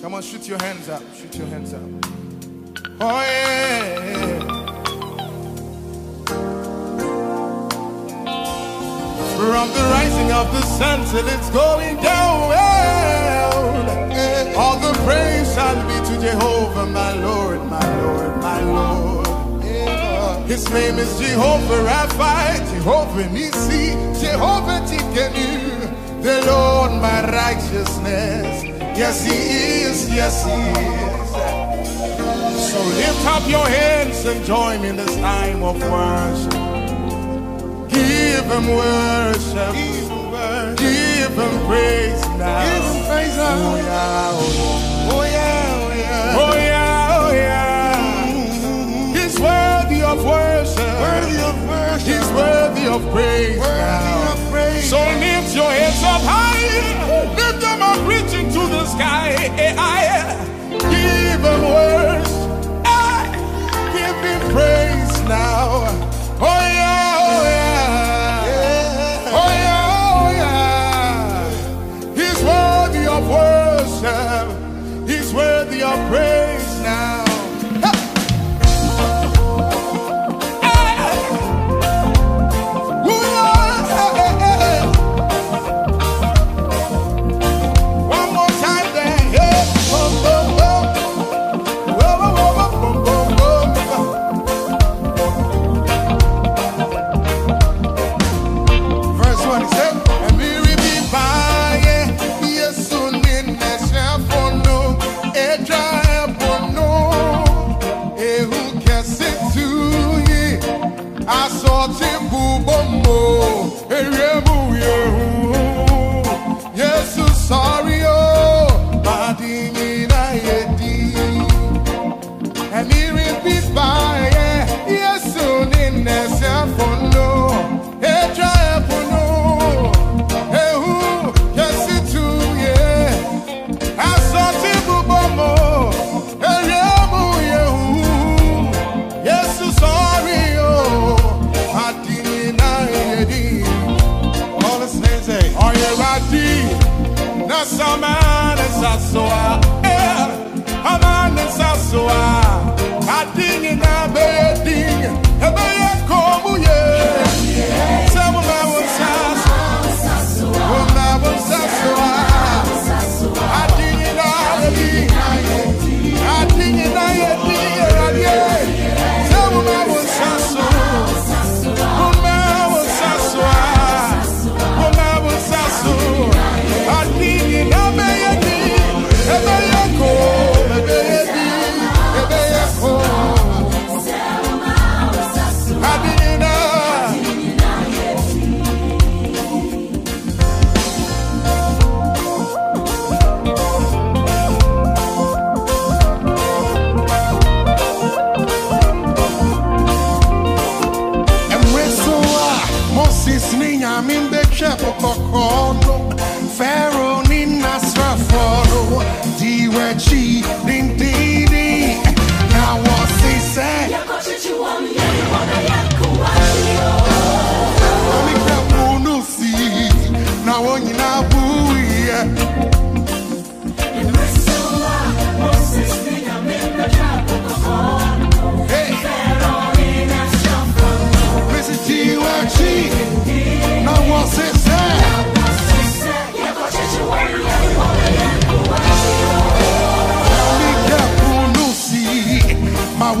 Come on, shoot your hands up. Shoot your hands up. Oh, yeah. From the rising of the sun till it's going down. All the praise shall be to Jehovah, my Lord, my Lord, my Lord. His name is Jehovah Rapha, Jehovah Nisi, Jehovah Tsidkenu, the Lord my righteousness. Yes, He is, yes, He is. So lift up your hands and join me in this time of worship. Give Him worship. Give Him praise now. Give him praise now. Of praise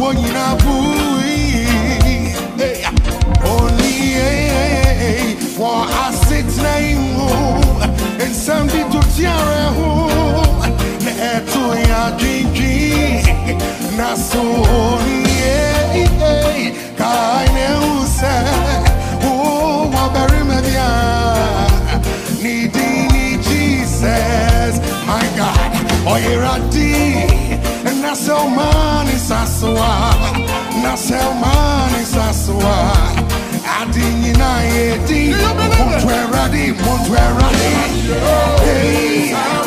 buiɛ Hey! Only wɔ to na ɛto yɛ adwendwen na so nie kae ne hu sɛ wowɔ barima bi a ne din ne jesus my god na yɛ din Do you believe it? monto awurade monto awurade Hey.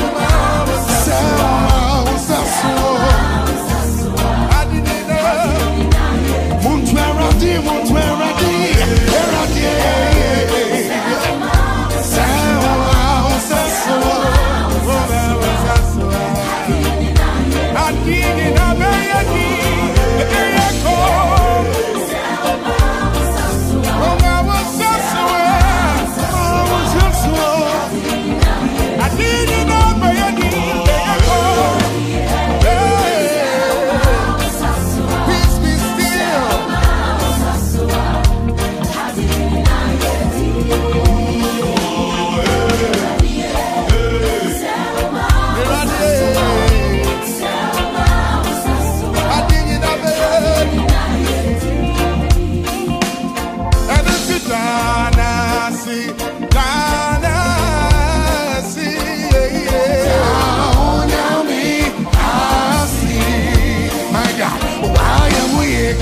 I am weak,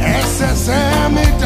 SSM, it